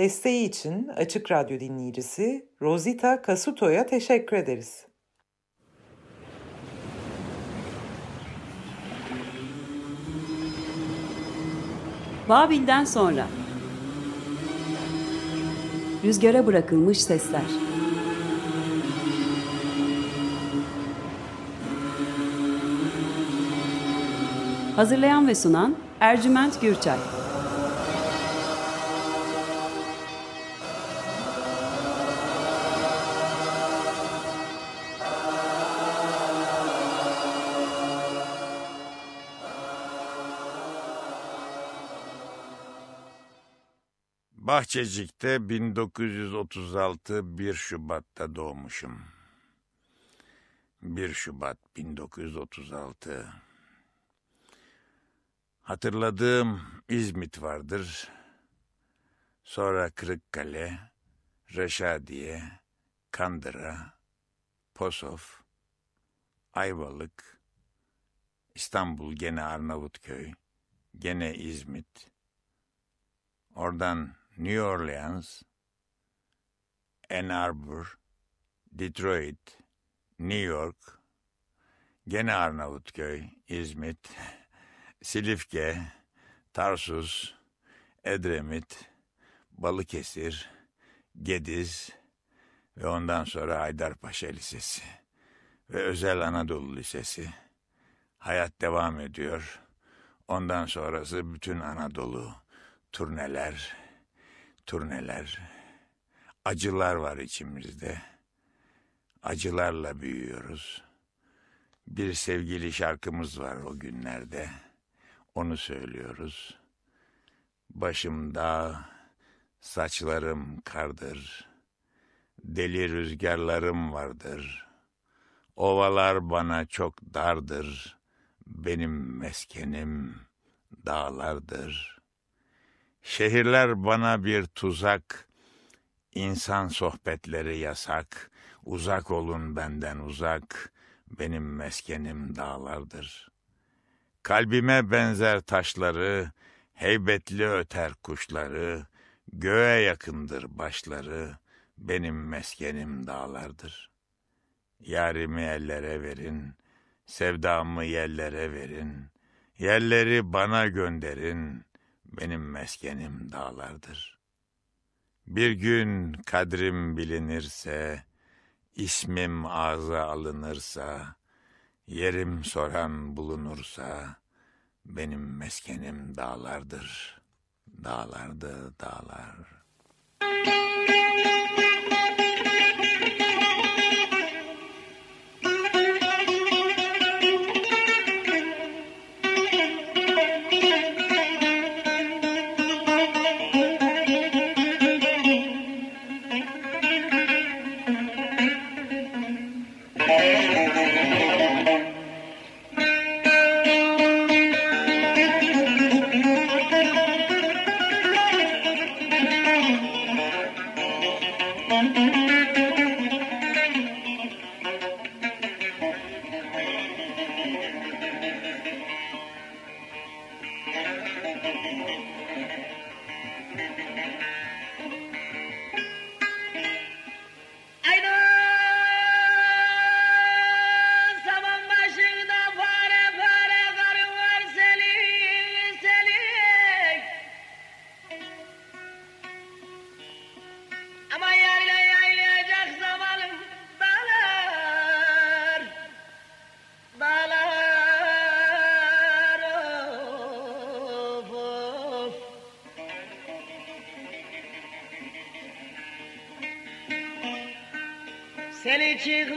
Desteği için Açık Radyo dinleyicisi Rosita Kasuto'ya teşekkür ederiz. Babil'den sonra. Rüzgara bırakılmış sesler. Hazırlayan ve sunan Ercüment Gürçay Bahçecik'te 1936 1 Şubat'ta doğmuşum. 1 Şubat 1936. Hatırladığım İzmit vardır. Sonra Kırıkkale, Reşadiye, Kandıra, Posof, Ayvalık, İstanbul gene Arnavutköy, gene İzmit. Oradan New Orleans, Ann Arbor, Detroit, New York, gene Arnavutköy, İzmit, Silifke, Tarsus, Edremit, Balıkesir, Gediz ve ondan sonra Haydarpaşa Lisesi ve Özel Anadolu Lisesi. Hayat devam ediyor. Ondan sonrası bütün Anadolu, turneler, turneler. Acılar var içimizde. Acılarla büyüyoruz. Bir sevgili şarkımız var o günlerde. Onu söylüyoruz. Başımda saçlarım kardır. Deli rüzgarlarım vardır. Ovalar bana çok dardır. Benim meskenim dağlardır. Şehirler bana bir tuzak. İnsan sohbetleri yasak. Uzak olun benden uzak. Benim meskenim dağlardır.'' Kalbime benzer taşları, heybetli öter kuşları, göğe yakındır başları, benim meskenim dağlardır. Yarimi ellere verin, sevdamı yerlere verin, yerleri bana gönderin, benim meskenim dağlardır. Bir gün kadrim bilinirse, ismim ağza alınırsa, Yerim soran bulunursa benim meskenim dağlardır. Dağlardı dağlar. Seni chick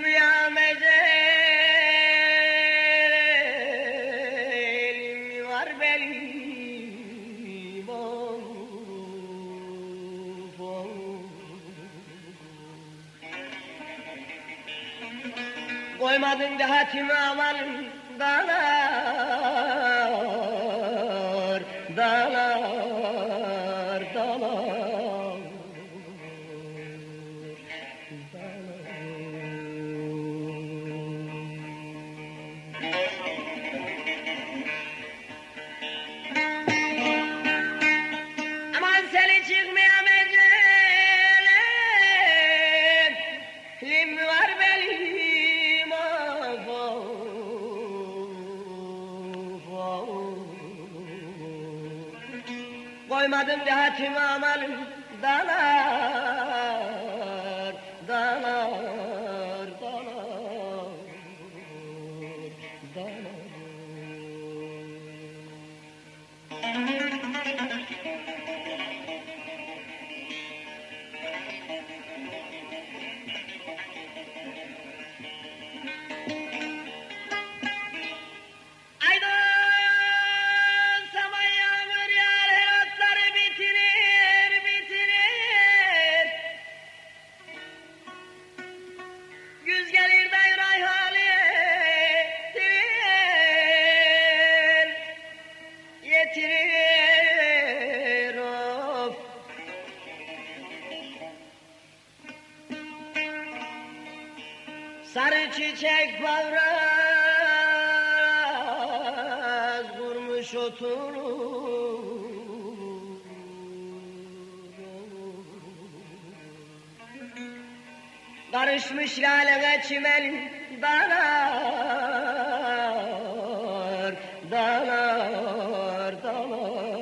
Karışmış laleme çimen dalar, dalar, dalar,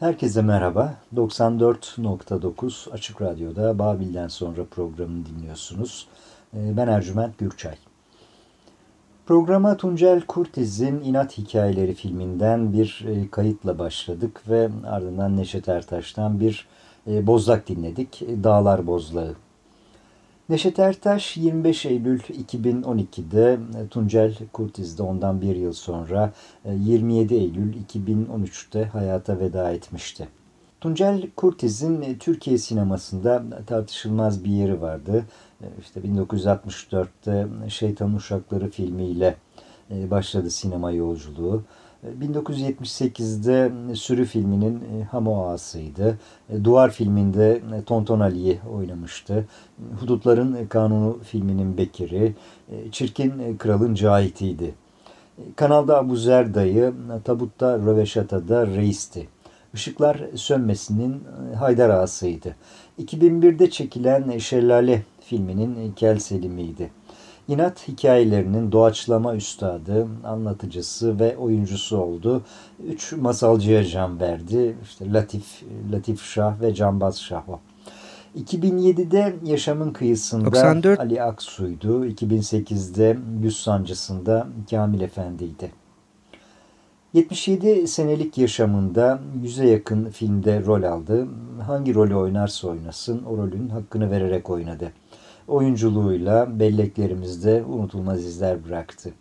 Herkese merhaba. 94.9 Açık Radyo'da Babil'den sonra programını dinliyorsunuz. Ee, Ben Ercüment Gürçay. Programa Tuncel Kurtiz'in İnat Hikayeleri filminden bir e, kayıtla başladık ve ardından Neşet Ertaş'tan bir e, bozlak dinledik. Dağlar Bozlağı. Neşet Ertaş 25 Eylül 2012'de e, Tuncel Kurtiz'de ondan bir yıl sonra e, 27 Eylül 2013'te hayata veda etmişti. Tuncel Kurtiz'in e, Türkiye sinemasında tartışılmaz bir yeri vardı. E, İşte 1964'te Şeytan Uşakları filmiyle e, başladı sinema yolculuğu. E, 1978'de Sürü filminin e, ham ağasıydı. Duvar filminde Tonton Ali'yi oynamıştı. Hudutların Kanunu filminin Bekir'i, Çirkin Kralın Cahit'iydi. Kanalda Abu Zer dayı, Tabutta Röveşata'da reisti. Işıklar Sönmesi'nin e, Haydar Ağası'ydı. 2001'de çekilen Şelale filminin Kel Selim'i'ydi. İnat hikayelerinin doğaçlama üstadı, anlatıcısı ve oyuncusu oldu. Üç masalcıya can verdi. İşte Latif, Latif Şah ve Cambaz Şah o. 2007'de Yaşamın Kıyısında 94. Ali Aksu'ydu. 2008'de Yüz Sancısı'nda Kamil Efendi'ydi. 77 senelik yaşamında yüze yakın filmde rol aldı. Hangi rolü oynarsa oynasın o rolün hakkını vererek oynadı. Oyunculuğuyla belleklerimizde unutulmaz izler bıraktı.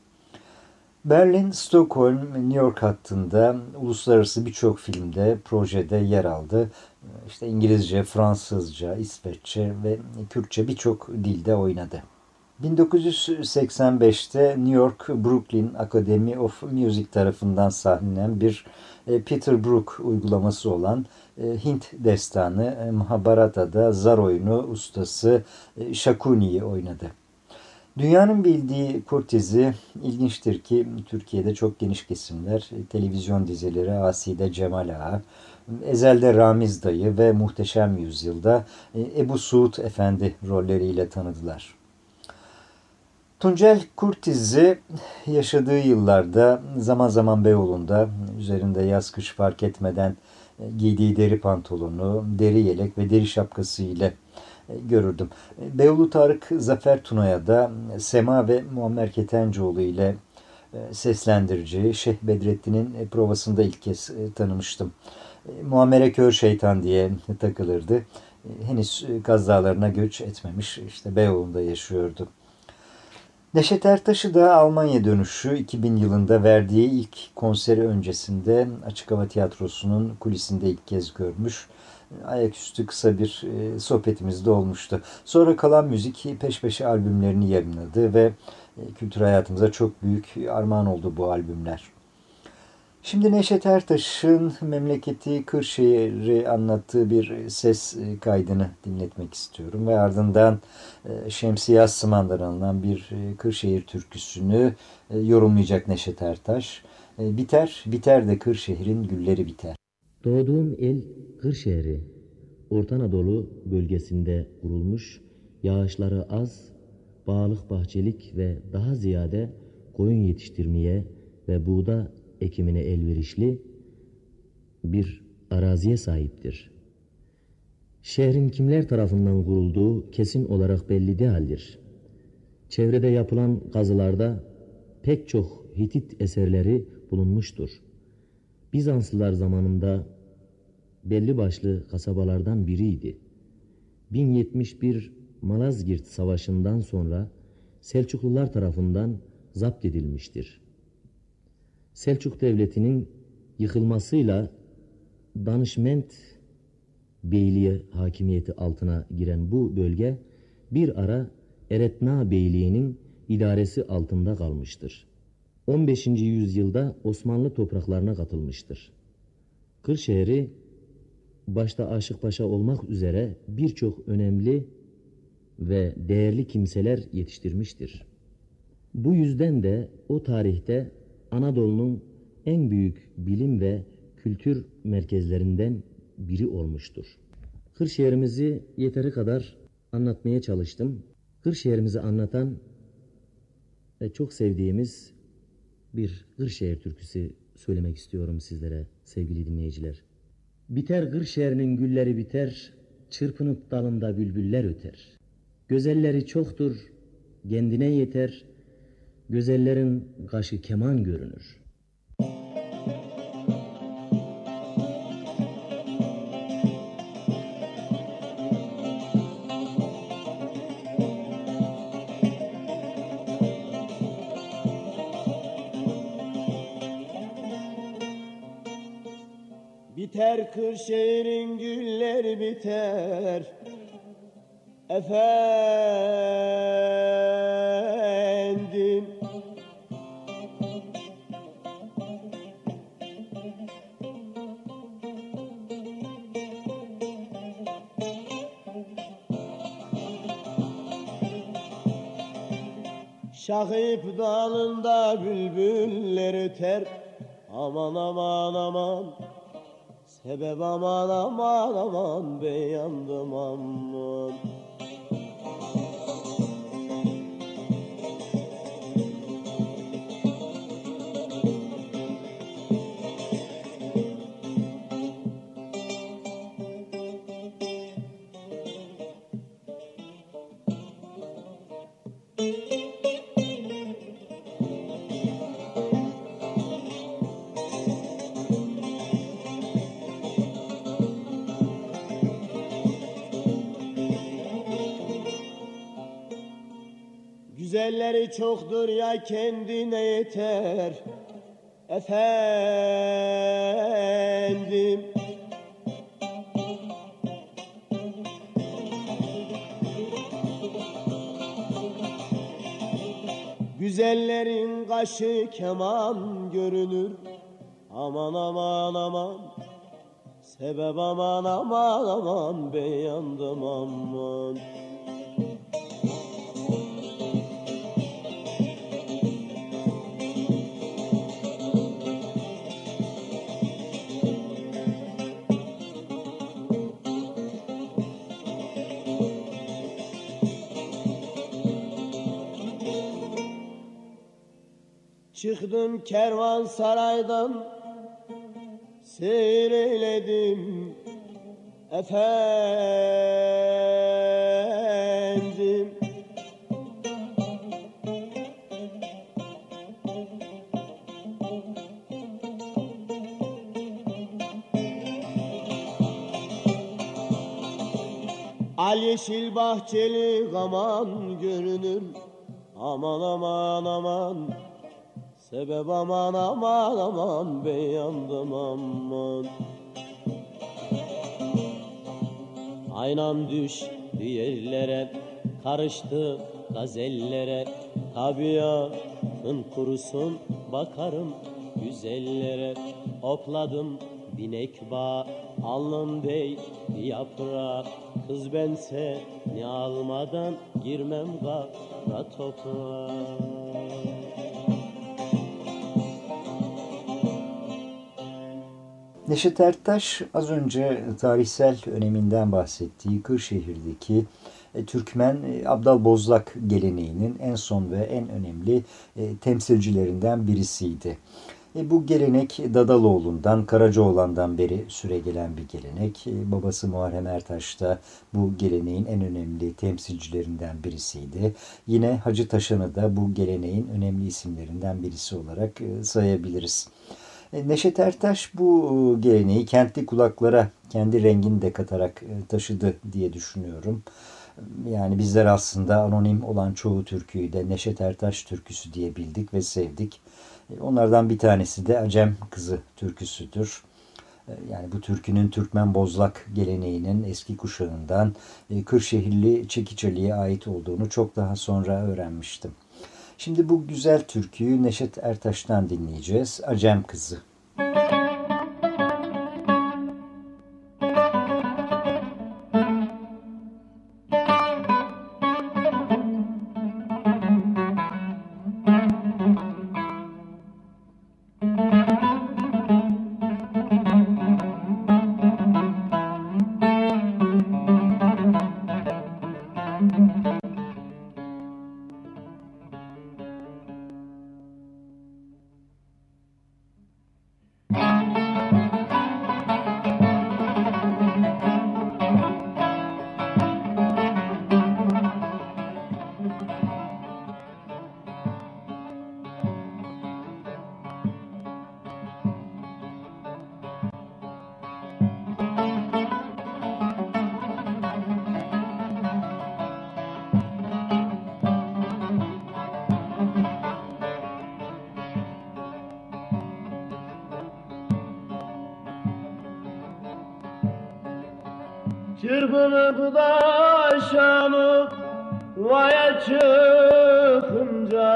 Berlin, Stockholm, New York hattında uluslararası birçok filmde, projede yer aldı. İşte İngilizce, Fransızca, İsveççe ve Kürtçe birçok dilde oynadı. 1985'te New York Brooklyn Academy of Music tarafından sahnelenen bir e, Peter Brook uygulaması olan e, Hint destanı e, Mahabharata'da zar oyunu ustası Shakuni'yi oynadı. Dünyanın bildiği Kurtiz'i ilginçtir ki Türkiye'de çok geniş kesimler televizyon dizileri Aside Cemal Ağa, Ezel'de Ramiz Dayı ve Muhteşem Yüzyıl'da Ebu Suud Efendi rolleriyle tanıdılar. Tuncel Kurtiz'i yaşadığı yıllarda zaman zaman Beyoğlu'nda üzerinde yaz kış fark etmeden e, giydiği deri pantolonu, deri yelek ve deri şapkası ile e, görürdüm. E, Beyoğlu Tarık Zafer Tuna'ya da Sema ve Muammer Ketencoğlu ile seslendirici Şeyh Bedrettin'in provasında ilk kez tanımıştım. Muammer'e kör şeytan diye takılırdı. Henüz Kaz Dağları'na göç etmemiş. işte Beyoğlu'nda yaşıyordu. Neşet Ertaş'ı da Almanya dönüşü 2000 yılında verdiği ilk konseri öncesinde Açık Hava Tiyatrosu'nun kulisinde ilk kez görmüş. Ayaküstü kısa bir e, sohbetimiz de olmuştu. Sonra kalan müzik peş peşe albümlerini yayınladı ve e, kültür hayatımıza çok büyük armağan oldu bu albümler. Şimdi Neşet Ertaş'ın memleketi Kırşehir'i anlattığı bir ses kaydını dinletmek istiyorum. Ve ardından Şemsiye Aslıman'dan alınan bir Kırşehir türküsünü yorumlayacak Neşet Ertaş. Biter, biter de Kırşehir'in gülleri biter. Doğduğum il Kırşehir'i. Orta Anadolu bölgesinde kurulmuş, yağışları az, bağlık bahçelik ve daha ziyade koyun yetiştirmeye ve buğda ekimine elverişli bir araziye sahiptir. Şehrin kimler tarafından kurulduğu kesin olarak belli değildir. Çevrede yapılan kazılarda pek çok Hitit eserleri bulunmuştur. Bizanslılar zamanında belli başlı kasabalardan biriydi. 1071 Malazgirt Savaşı'ndan sonra Selçuklular tarafından zapt edilmiştir. Selçuk Devleti'nin yıkılmasıyla danışment beyliğe hakimiyeti altına giren bu bölge bir ara Eretna Beyliği'nin idaresi altında kalmıştır. 15. yüzyılda Osmanlı topraklarına katılmıştır. Kırşehir'i başta Aşık Paşa olmak üzere birçok önemli ve değerli kimseler yetiştirmiştir. Bu yüzden de o tarihte Anadolu'nun en büyük bilim ve kültür merkezlerinden biri olmuştur. Kırşehir'imizi yeteri kadar anlatmaya çalıştım. Kırşehir'imizi anlatan ve çok sevdiğimiz bir Kırşehir türküsü söylemek istiyorum sizlere sevgili dinleyiciler. Biter Kırşehir'in gülleri biter, çırpınıp dalında bülbüller öter. Gözelleri çoktur, kendine yeter, gözellerin kaşı keman görünür. Biter Kırşehir'in gülleri biter Efendim Şahip dalında bülbüller öter. Aman aman aman. Sebep aman aman aman. Beyandım aman Güzelleri çoktur ya kendine yeter. Efendim. Güzellerin kaşı keman görünür. Aman aman aman. Sebep aman aman aman. Beyandım aman Çıktım kervansaraydan Seyreyledim efendim. Al yeşil bahçeli aman görünür. Aman aman aman Sebep aman aman aman beyandım aman. Aynam düştü yerlere Karıştı gazellere. Tabiatın kurusun bakarım güzellere. Opladım binek bağ alnım bey yaprağı. Kız bense ne almadan girmem kara toprağa Neşet Ertaş az önce tarihsel öneminden bahsettiği Kırşehir'deki e, Türkmen e, Abdal Bozlak geleneğinin en son ve en önemli e, temsilcilerinden birisiydi. Bu gelenek Dadaloğlu'ndan, Karacaoğlan'dan beri süre gelen bir gelenek. Babası Muharrem Ertaş da bu geleneğin en önemli temsilcilerinden birisiydi. Yine Hacı Taşan'ı da bu geleneğin önemli isimlerinden birisi olarak sayabiliriz. E, Neşet Ertaş bu e, geleneği kentli kulaklara kendi rengini de katarak e, taşıdı diye düşünüyorum. Yani bizler aslında anonim olan çoğu türküyü de Neşet Ertaş türküsü diye bildik ve sevdik. Onlardan bir tanesi de Acem Kızı türküsüdür. Yani bu türkünün Türkmen Bozlak geleneğinin eski kuşağından Kırşehirli Çekiçali'ye ait olduğunu çok daha sonra öğrenmiştim. Şimdi bu güzel türküyü Neşet Ertaş'tan dinleyeceğiz. Acem Kızı. Çırpınıp şanı vaya çıkınca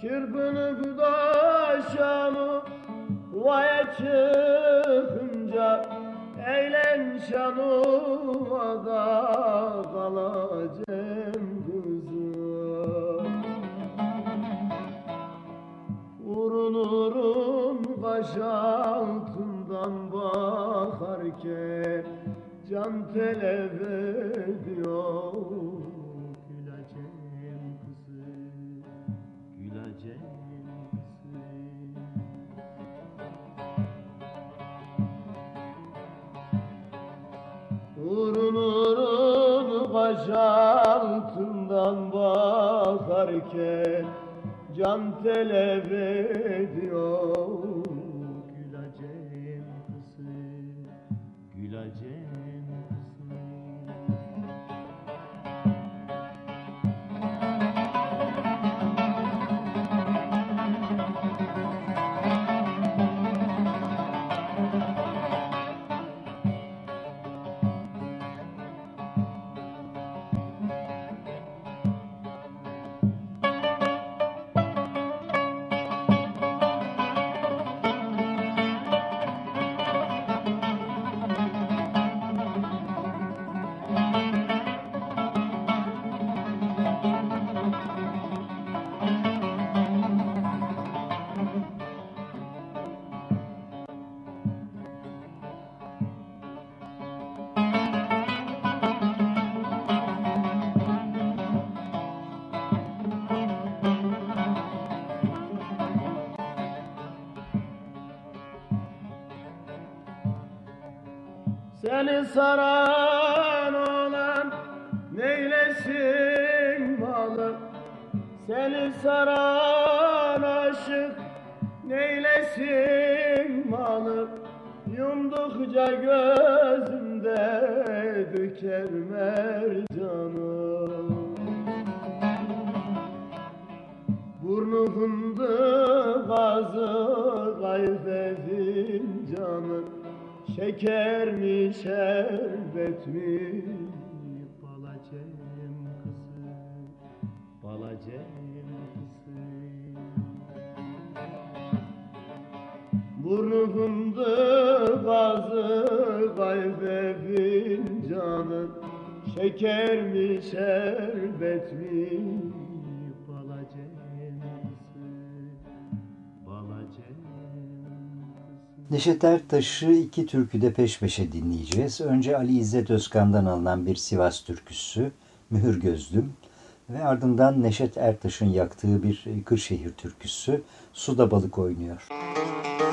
Çırpınıp şanı vaya çıkınca Eğlen şanıma da kalacağım Seni balacem kızı Burnu fındık ağzı kayfe fincanın Şeker mi şerbet mi Neşet Ertaş'ı iki türküde peş peşe dinleyeceğiz. Önce Ali İzzet Özkan'dan alınan bir Sivas türküsü. Mühür Gözlüm ve ardından Neşet Ertaş'ın yaktığı bir Kırşehir türküsü Suda Balık oynuyor. Mühür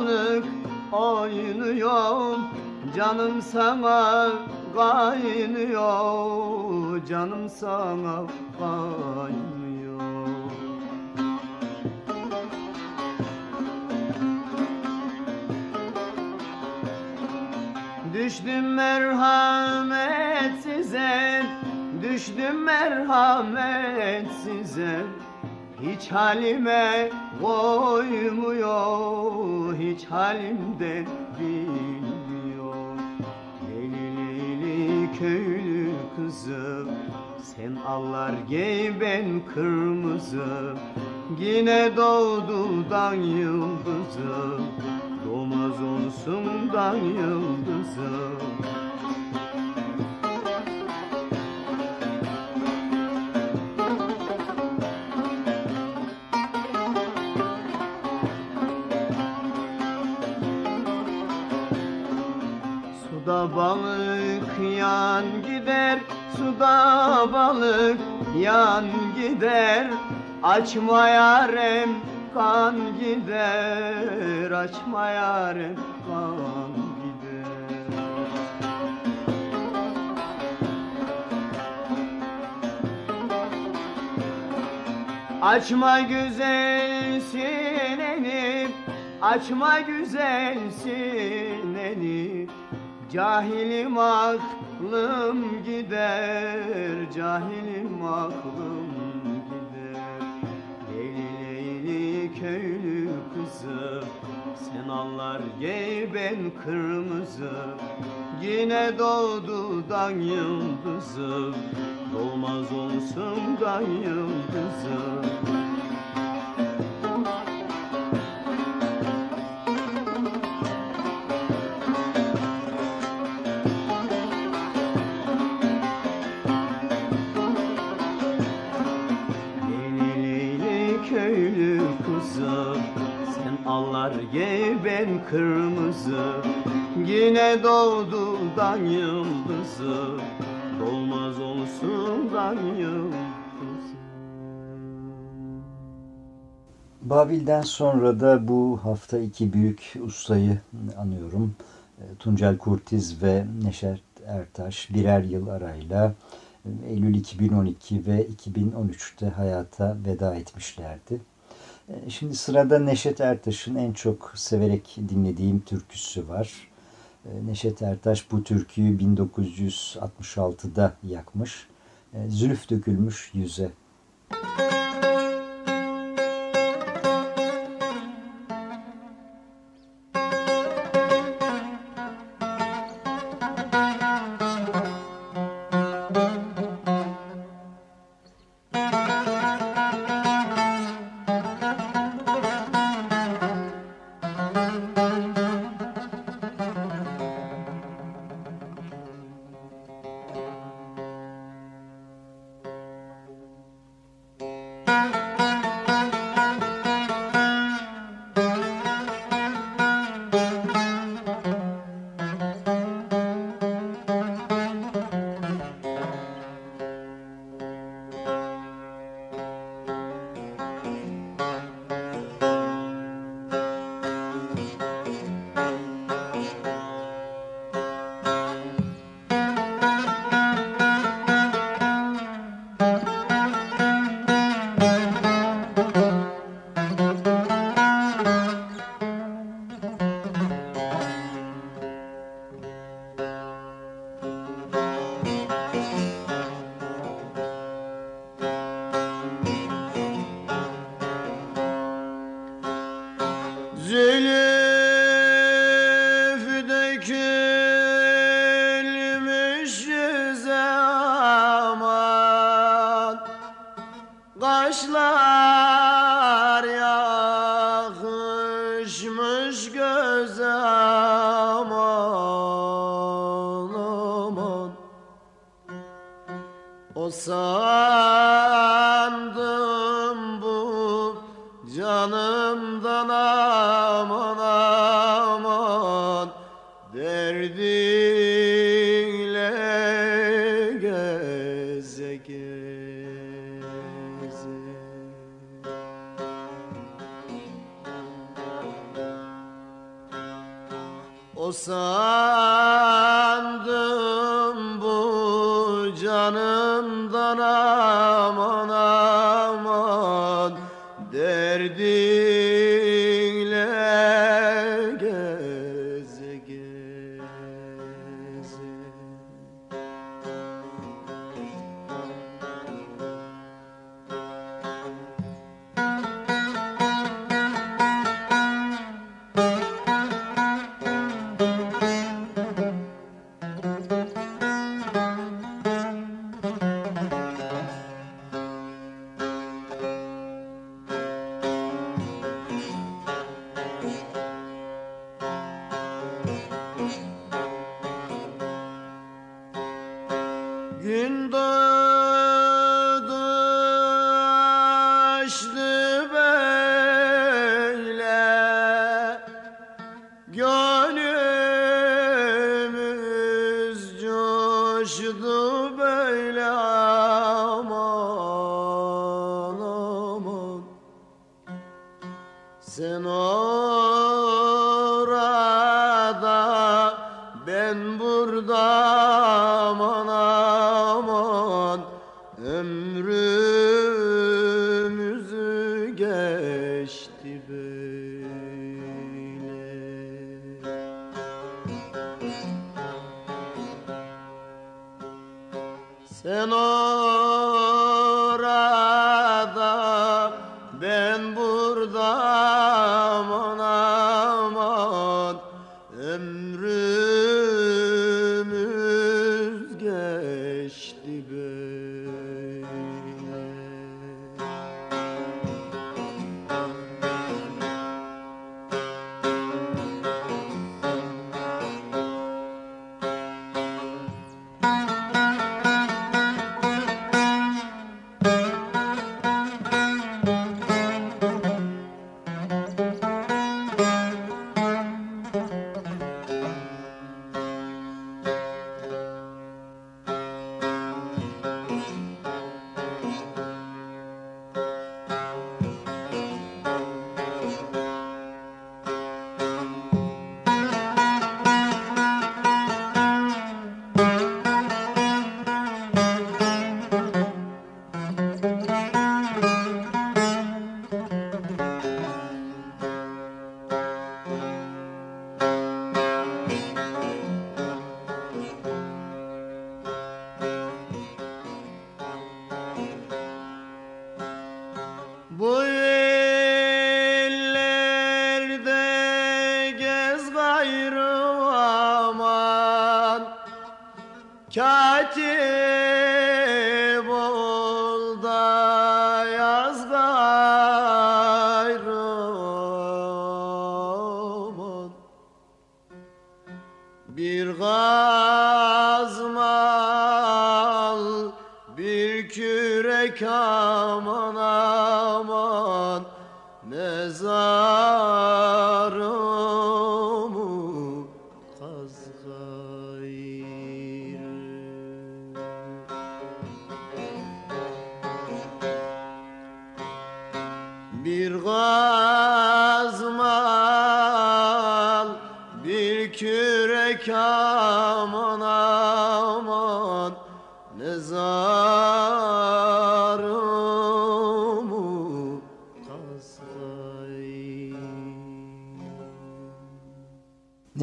balık oynuyor. Canım sana kaynıyor, canım sana kaynıyor. Düştüm merhamet size, düştüm merhamet size. Hiç halime koymuyor, hiç halimden bilmiyor. Leyli köylü kızı, sen allar giy ben kırmızı. Yine doğdudan yıldızı, doğmaz olsundan yıldızı. Balık yan gider Suda balık yan gider. Açma yarem kan gider. Açma yarem kan gider. Açma güzel sineni Açma güzel sineni Cahilim aklım gider Cahilim aklım gider. Leyli leyli köylü kızı Sen anlar gey ben kırmızı. Yine doğdudan yıldızı Dolmaz olsun da yıldızı ben kırmızı Yine doğdudan yıldızı Dolmaz olsun da yıldızı Babil'den sonra da bu hafta iki büyük ustayı anıyorum. E, Tuncel Kurtiz ve Neşet Ertaş birer yıl arayla e, Eylül 2012 ve 2013'te hayata veda etmişlerdi. E, Şimdi sırada Neşet Ertaş'ın en çok severek dinlediğim türküsü var. E, Neşet Ertaş bu türküyü 1966'da yakmış. E, Zülüf dökülmüş yüze. Zülüf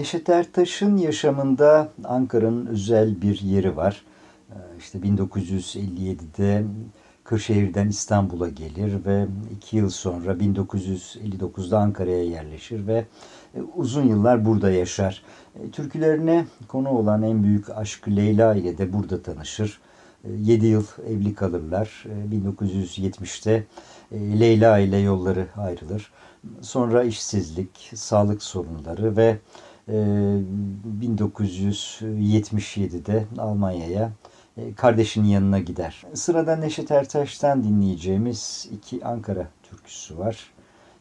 Neşet Ertaş'ın yaşamında Ankara'nın özel bir yeri var. Ee, İşte 1957'de Kırşehir'den İstanbul'a gelir ve iki yıl sonra 1959'da Ankara'ya yerleşir ve e, uzun yıllar burada yaşar. E, Türkülerine konu olan en büyük aşkı Leyla ile de burada tanışır. 7 yıl evli kalırlar. E, 1970'te e, Leyla ile yolları ayrılır. Sonra işsizlik, sağlık sorunları ve e, 1977'de Almanya'ya e, kardeşinin yanına gider. Sırada Neşet Ertaş'tan dinleyeceğimiz iki Ankara türküsü var.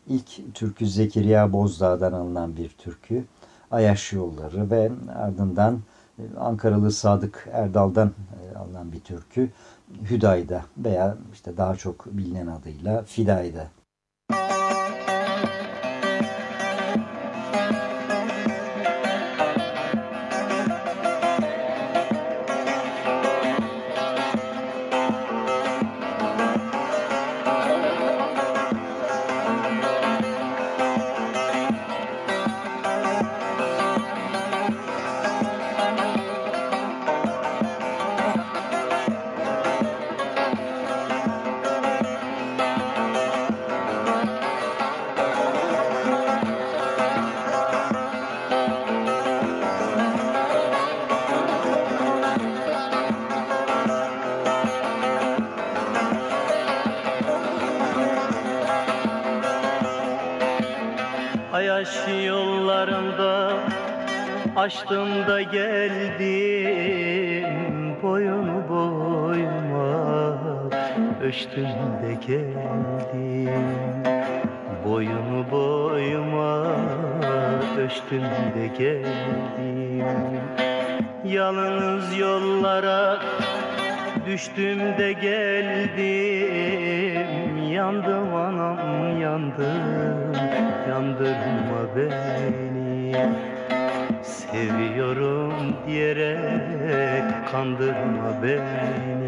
İlk türkü Zekeriya Bozdağ'dan alınan bir türkü. Ayaş Yolları ve ardından e, Ankaralı Sadık Erdal'dan e, alınan bir türkü. Hüdayda veya işte daha çok bilinen adıyla Fidayda. Yandım anam yandım Yandırma beni. Seviyorum diyerek kandırma beni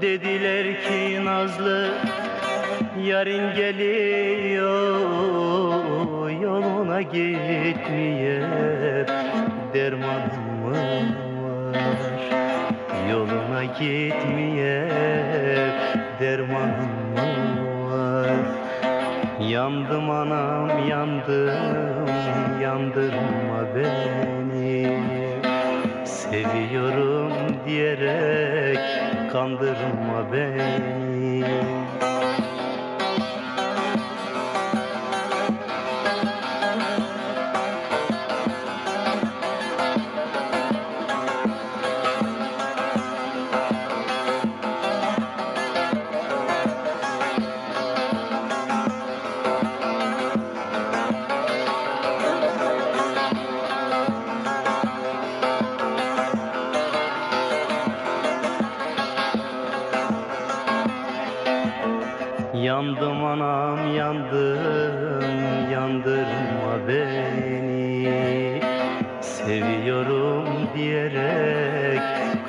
Dediler ki Nazlı yarın geliyor Yoluna gitmeye dermanım var Yoluna gitmeye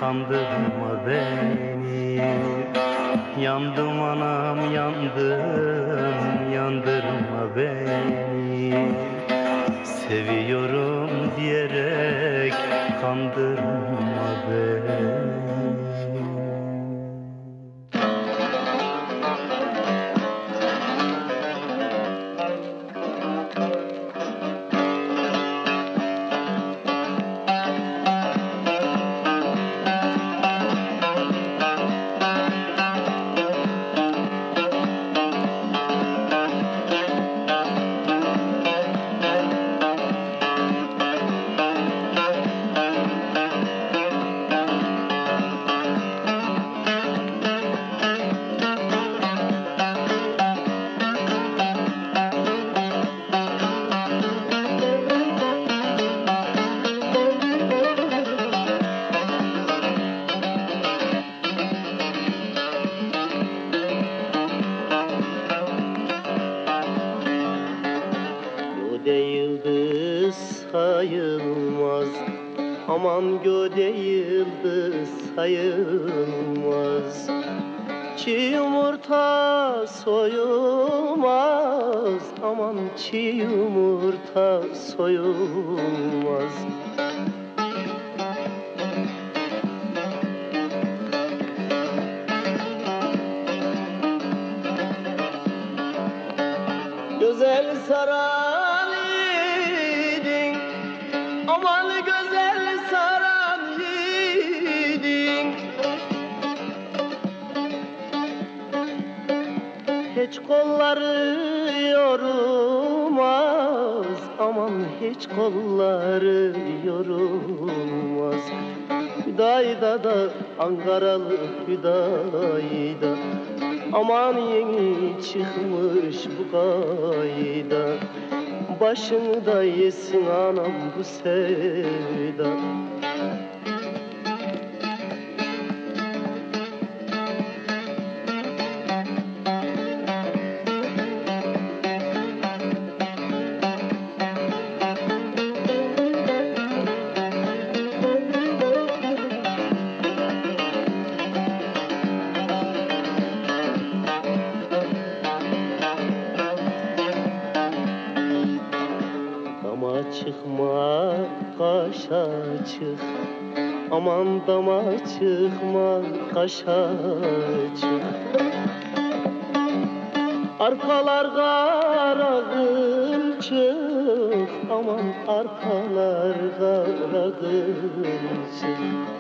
kandırma beni. Yandım anam yandım. Yandırma beni. Seviyorum Güzel saran yiğidin Aman güzel saran yiğidin Hiç kolları yorulmaz Aman hiç kolları yorulmaz. Hüdayda da Ankaralı Hüdayda Aman yeni çıkmış bu kayda. Başını da yesin anam bu sevda çıkma kaşa çık. Arpalar kara çık. Aman arpalar kara çık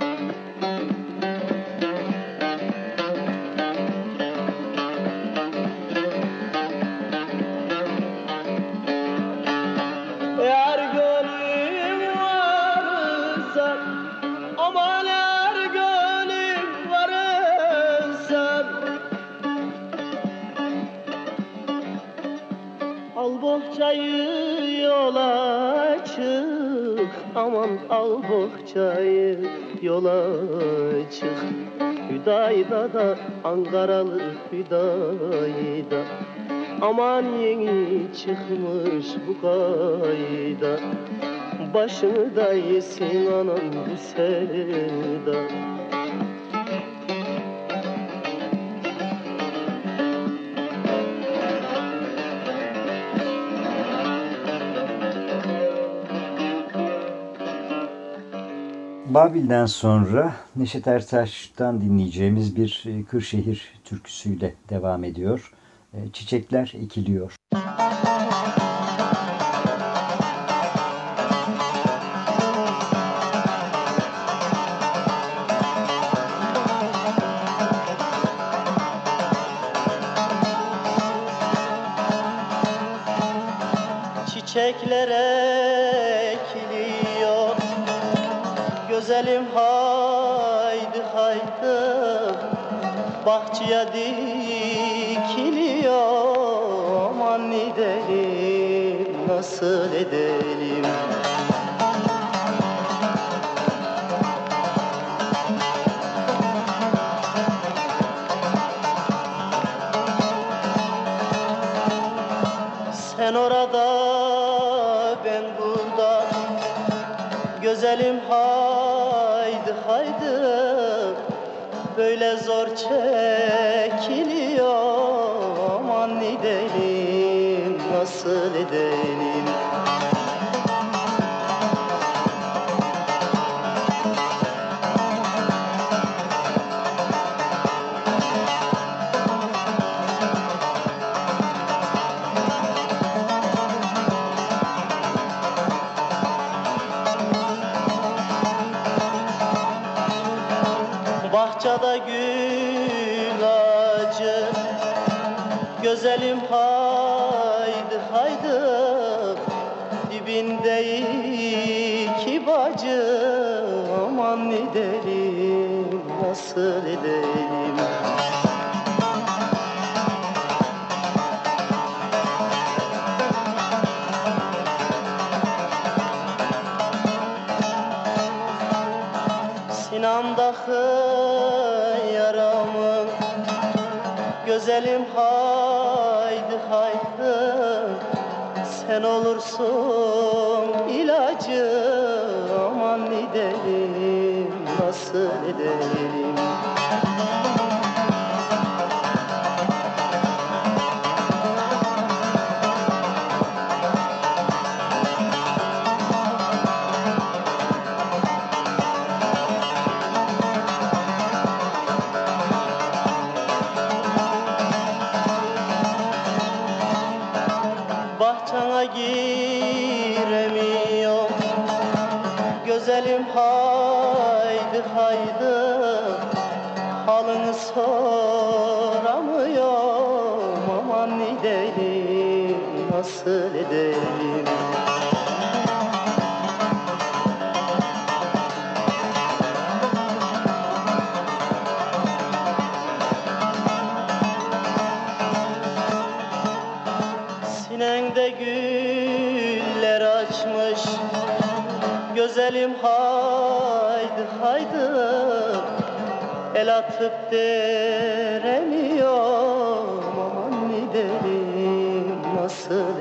çık Aman al bohçayı yola çık. Hüdayda da Ankaralı Hüdayda. Aman yeni çıkmış bu kayda. Başını da yesin anam bu sevda Babil'den sonra Neşet Ertaş'tan dinleyeceğimiz bir e, Kırşehir türküsüyle devam ediyor. E, Çiçekler ekiliyor. Çiçekler Bahçeye dikiliyor. Aman edelim nasıl edelim? Sen orada ben burada. Güzelim Böyle zor çekiliyor. Aman edelim nasıl edelim da gül. Sen olursun ilacı Aman edelim nasıl edelim güller açmış. Güzelim haydi haydi. El atıp deremiyorum Aman edelim nasıl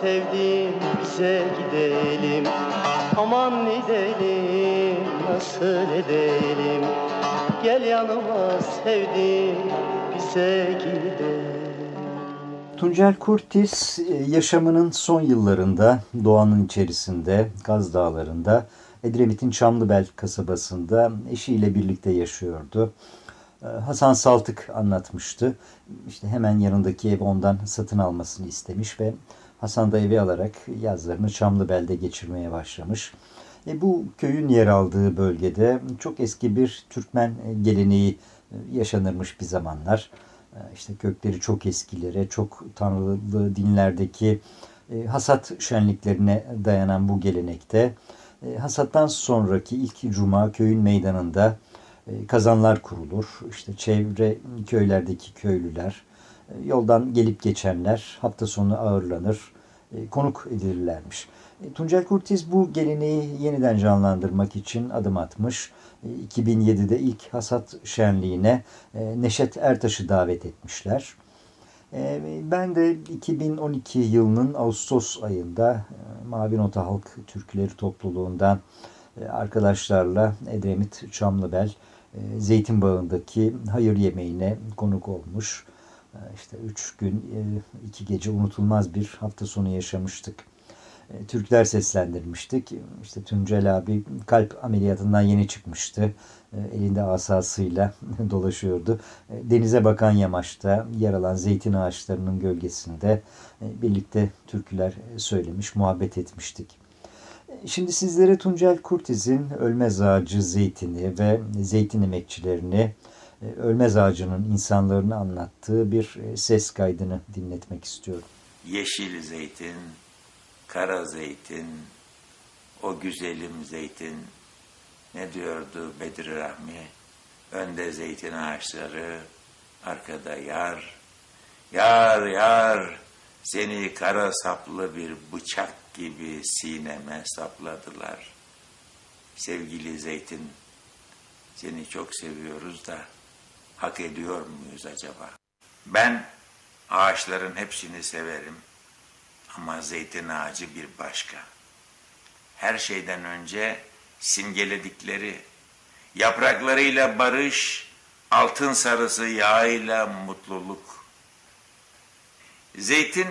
sevdiğim bize gidelim Aman gidelim nasıl edelim Gel yanıma sevdiğim bize gidelim Tuncel Kurtiz e, yaşamının son yıllarında doğanın içerisinde, Kaz Dağları'nda, Edremit'in Çamlıbel kasabasında eşiyle birlikte yaşıyordu. E, Hasan Saltık anlatmıştı. İşte hemen yanındaki ev ondan satın almasını istemiş ve Hasan da evi alarak yazlarını Çamlıbel'de geçirmeye başlamış. E, bu köyün yer aldığı bölgede çok eski bir Türkmen geleneği e, yaşanırmış bir zamanlar. E, işte kökleri çok eskilere, çok tanrılı dinlerdeki e, hasat şenliklerine dayanan bu gelenekte e, hasattan sonraki ilk cuma köyün meydanında kazanlar kurulur. İşte çevre köylerdeki köylüler, yoldan gelip geçenler hafta sonu ağırlanır, konuk edilirlermiş. Tuncel Kurtiz bu geleneği yeniden canlandırmak için adım atmış. 2007'de ilk hasat şenliğine e, Neşet Ertaş'ı davet etmişler. E, ben de 2012 yılının Ağustos ayında e, Mavi Nota Halk Türküleri topluluğundan arkadaşlarla Edremit Çamlıbel Zeytinbağı'ndaki hayır yemeğine konuk olmuş. İşte üç gün, iki gece unutulmaz bir hafta sonu yaşamıştık. E, türküler seslendirmiştik. İşte Tuncel abi kalp ameliyatından yeni çıkmıştı. E, elinde asasıyla dolaşıyordu. E, denize bakan yamaçta yer alan zeytin ağaçlarının gölgesinde birlikte türküler söylemiş, muhabbet etmiştik. Şimdi sizlere Tuncel Kurtiz'in Ölmez Ağacı Zeytini ve Zeytin Emekçilerini Ölmez Ağacı'nın insanlarını anlattığı bir ses kaydını dinletmek istiyorum. Yeşil zeytin, kara zeytin, o güzelim zeytin, ne diyordu Bedir Rahmi? Önde zeytin ağaçları, arkada yar, yar yar, seni kara saplı bir bıçak gibi sineme sapladılar. Sevgili zeytin, seni çok seviyoruz da hak ediyor muyuz acaba? Ben ağaçların hepsini severim. Ama zeytin ağacı bir başka. Her şeyden önce simgeledikleri, yapraklarıyla barış, altın sarısı yağıyla mutluluk. Zeytin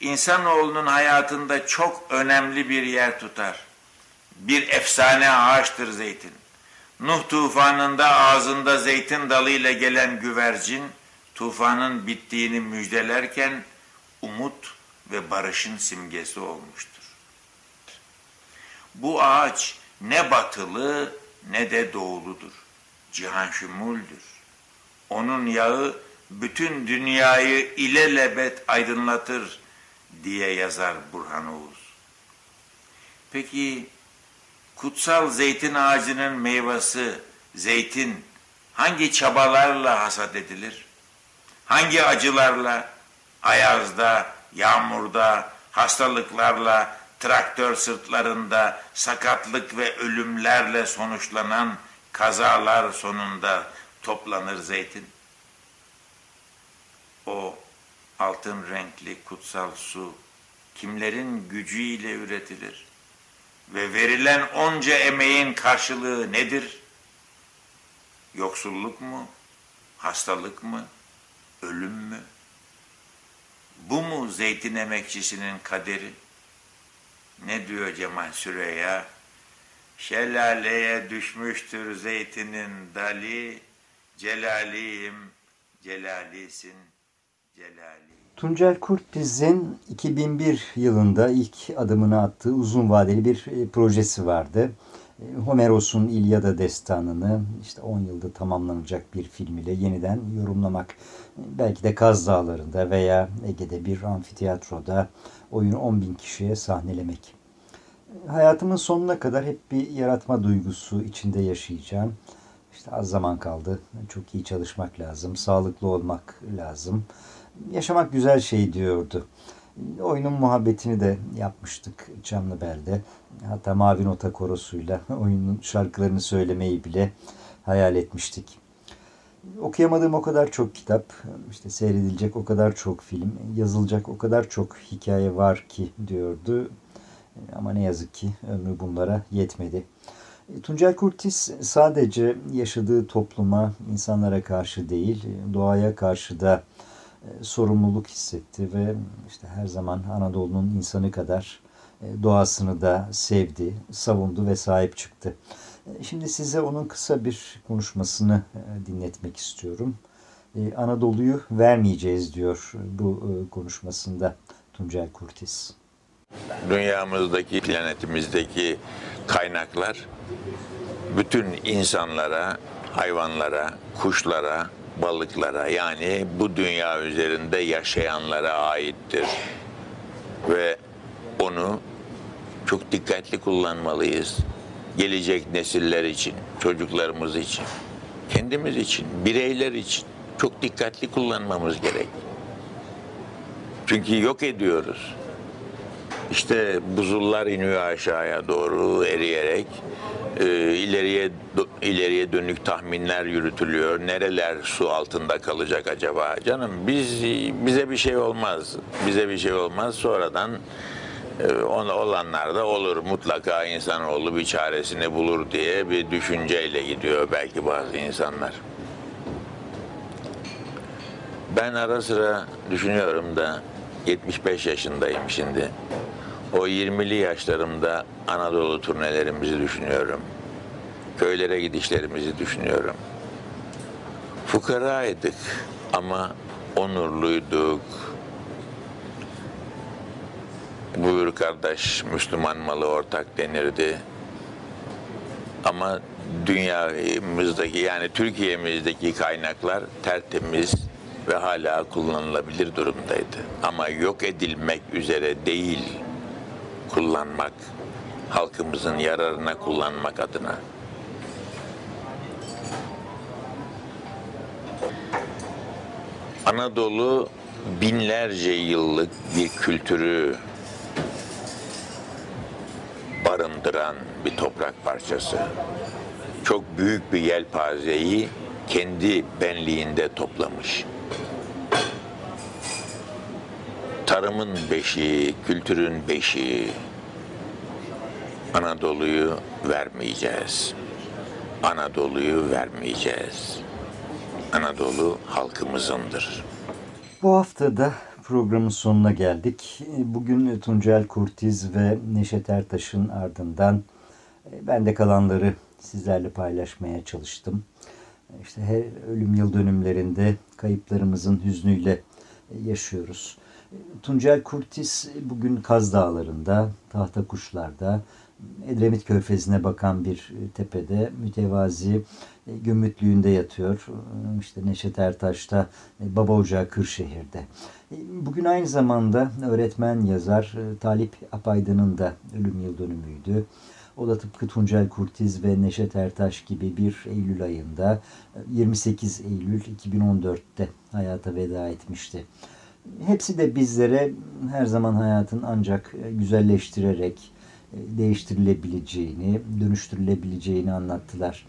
insanoğlunun hayatında çok önemli bir yer tutar. Bir efsane ağaçtır zeytin. Nuh tufanında ağzında zeytin dalıyla gelen güvercin, tufanın bittiğini müjdelerken umut ve barışın simgesi olmuştur. Bu ağaç ne batılı ne de doğuludur. Cihan şumuldür. Onun yağı bütün dünyayı ilelebet aydınlatır diye yazar Burhan Oğuz. Peki kutsal zeytin ağacının meyvesi zeytin hangi çabalarla hasat edilir? Hangi acılarla, ayazda, yağmurda, hastalıklarla, traktör sırtlarında sakatlık ve ölümlerle sonuçlanan kazalar sonunda toplanır zeytin. O altın renkli kutsal su kimlerin gücüyle üretilir? Ve verilen onca emeğin karşılığı nedir? Yoksulluk mu? Hastalık mı? Ölüm mü? Bu mu zeytin emekçisinin kaderi? Ne diyor Cemal Süreyya? Şelaleye düşmüştür zeytinin dali, celaliyim, celalisin, celali. Tuncel Kurtiz'in 2001 yılında ilk adımını attığı uzun vadeli bir e, projesi vardı. E, Homeros'un İlyada destanını işte 10 yılda tamamlanacak bir film ile yeniden yorumlamak. Belki de Kaz Dağları'nda veya Ege'de bir amfiteyatroda oyunu 10 bin kişiye sahnelemek. Hayatımın sonuna kadar hep bir yaratma duygusu içinde yaşayacağım. İşte az zaman kaldı. Çok iyi çalışmak lazım. Sağlıklı olmak lazım. Yaşamak güzel şey diyordu. Oyunun muhabbetini de yapmıştık Çamlıbel'de. Hatta Mavi Nota korosuyla oyunun şarkılarını söylemeyi bile hayal etmiştik. Okuyamadığım o kadar çok kitap, işte seyredilecek o kadar çok film, yazılacak o kadar çok hikaye var ki diyordu. Ama ne yazık ki ömrü bunlara yetmedi. Tuncel Kurtiz sadece yaşadığı topluma, insanlara karşı değil, doğaya karşı da sorumluluk hissetti ve işte her zaman Anadolu'nun insanı kadar e, doğasını da sevdi, savundu ve sahip çıktı. E, şimdi size onun kısa bir konuşmasını dinletmek istiyorum. Anadolu'yu vermeyeceğiz diyor bu konuşmasında Tuncel Kurtiz. Dünyamızdaki, planetimizdeki kaynaklar bütün insanlara, hayvanlara, kuşlara, balıklara yani bu dünya üzerinde yaşayanlara aittir. Ve onu çok dikkatli kullanmalıyız. Gelecek nesiller için, çocuklarımız için, kendimiz için, bireyler için çok dikkatli kullanmamız gerek. Çünkü yok ediyoruz. İşte buzullar iniyor aşağıya doğru eriyerek e, ileriye ileriye dönük tahminler yürütülüyor. Nereler su altında kalacak acaba? Canım biz bize bir şey olmaz. Bize bir şey olmaz. Sonradan e, olanlar da olur. Mutlaka insanoğlu bir çaresini bulur diye bir düşünceyle gidiyor belki bazı insanlar. Ben ara sıra düşünüyorum da 75 yaşındayım şimdi. O 20'li yaşlarımda Anadolu turnelerimizi düşünüyorum. Köylere gidişlerimizi düşünüyorum. Fukaraydık ama onurluyduk. Buyur kardeş Müslüman malı ortak denirdi. Ama dünyamızdaki yani Türkiye'mizdeki kaynaklar tertemiz ve hala kullanılabilir durumdaydı. Ama yok edilmek üzere değil kullanmak, halkımızın yararına kullanmak adına. Anadolu binlerce yıllık bir kültürü barındıran bir toprak parçası. Çok büyük bir yelpazeyi kendi benliğinde toplamış. Tarımın beşiği, kültürün beşiği Anadolu'yu vermeyeceğiz. Anadolu'yu vermeyeceğiz. Anadolu halkımızındır. Bu hafta da programın sonuna geldik. Bugün Tuncel Kurtiz ve Neşet Ertaş'ın ardından e, ben de kalanları sizlerle paylaşmaya çalıştım. İşte her ölüm yıl dönümlerinde kayıplarımızın hüznüyle yaşıyoruz. Tuncel Kurtis bugün Kaz Dağları'nda, Tahta Kuşlar'da, Edremit Körfezi'ne bakan bir tepede mütevazi e, gümbütlüğünde yatıyor. İşte Neşet Ertaş da e, Baba Ocağı Kırşehir'de. E, bugün aynı zamanda öğretmen yazar Talip Apaydın'ın da ölüm yıl dönümüydü. O da tıpkı Tuncel Kurtiz ve Neşet Ertaş gibi bir Eylül ayında 28 Eylül 2014'te hayata veda etmişti. Hepsi de bizlere her zaman hayatın ancak e, güzelleştirerek e, değiştirilebileceğini, dönüştürülebileceğini anlattılar.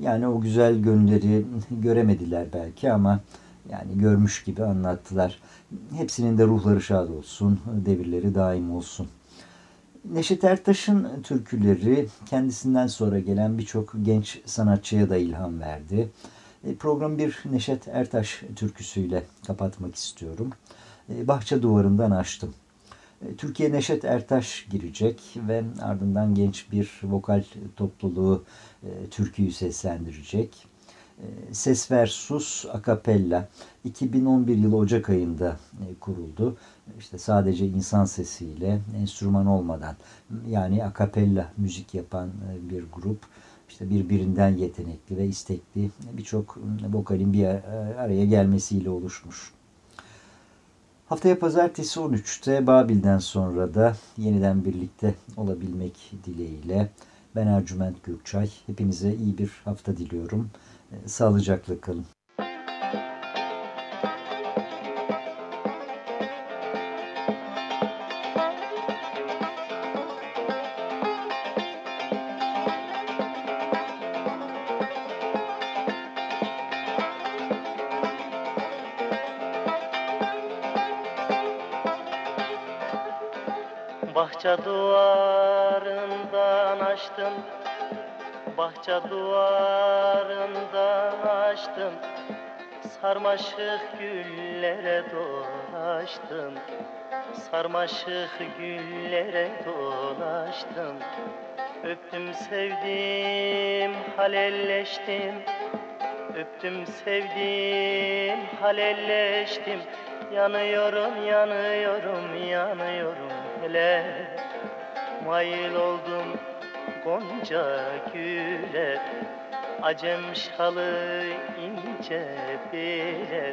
Yani o güzel gönülleri göremediler belki ama yani görmüş gibi anlattılar. Hepsinin de ruhları şad olsun, devirleri daim olsun. Neşet Ertaş'ın türküleri kendisinden sonra gelen birçok genç sanatçıya da ilham verdi. E, programı bir Neşet Ertaş türküsüyle kapatmak istiyorum. E, Bahçe duvarından açtım. E, Türkiye Neşet Ertaş girecek ve ardından genç bir vokal topluluğu türküyü seslendirecek. Ses Versus Akapella 2011 yılı Ocak ayında kuruldu. İşte sadece insan sesiyle, enstrüman olmadan yani akapella müzik yapan bir grup işte birbirinden yetenekli ve istekli birçok vokalin bir araya gelmesiyle oluşmuş. Haftaya pazartesi 13'te Babil'den sonra da yeniden birlikte olabilmek dileğiyle ben Ercüment Gürçay. Hepinize iyi bir hafta diliyorum. Sağlıcakla kalın. Bahçe duvarında açtım. Sarmaşık güllere dolaştım. Sarmaşık güllere dolaştım. Öptüm sevdim halelleştim. Öptüm sevdim halelleştim. Yanıyorum yanıyorum yanıyorum hele. Mail oldum Gonca güle Acem şalı ince bile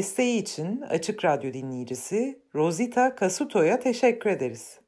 Desteği için Açık Radyo dinleyicisi Rosita Casuto'ya teşekkür ederiz.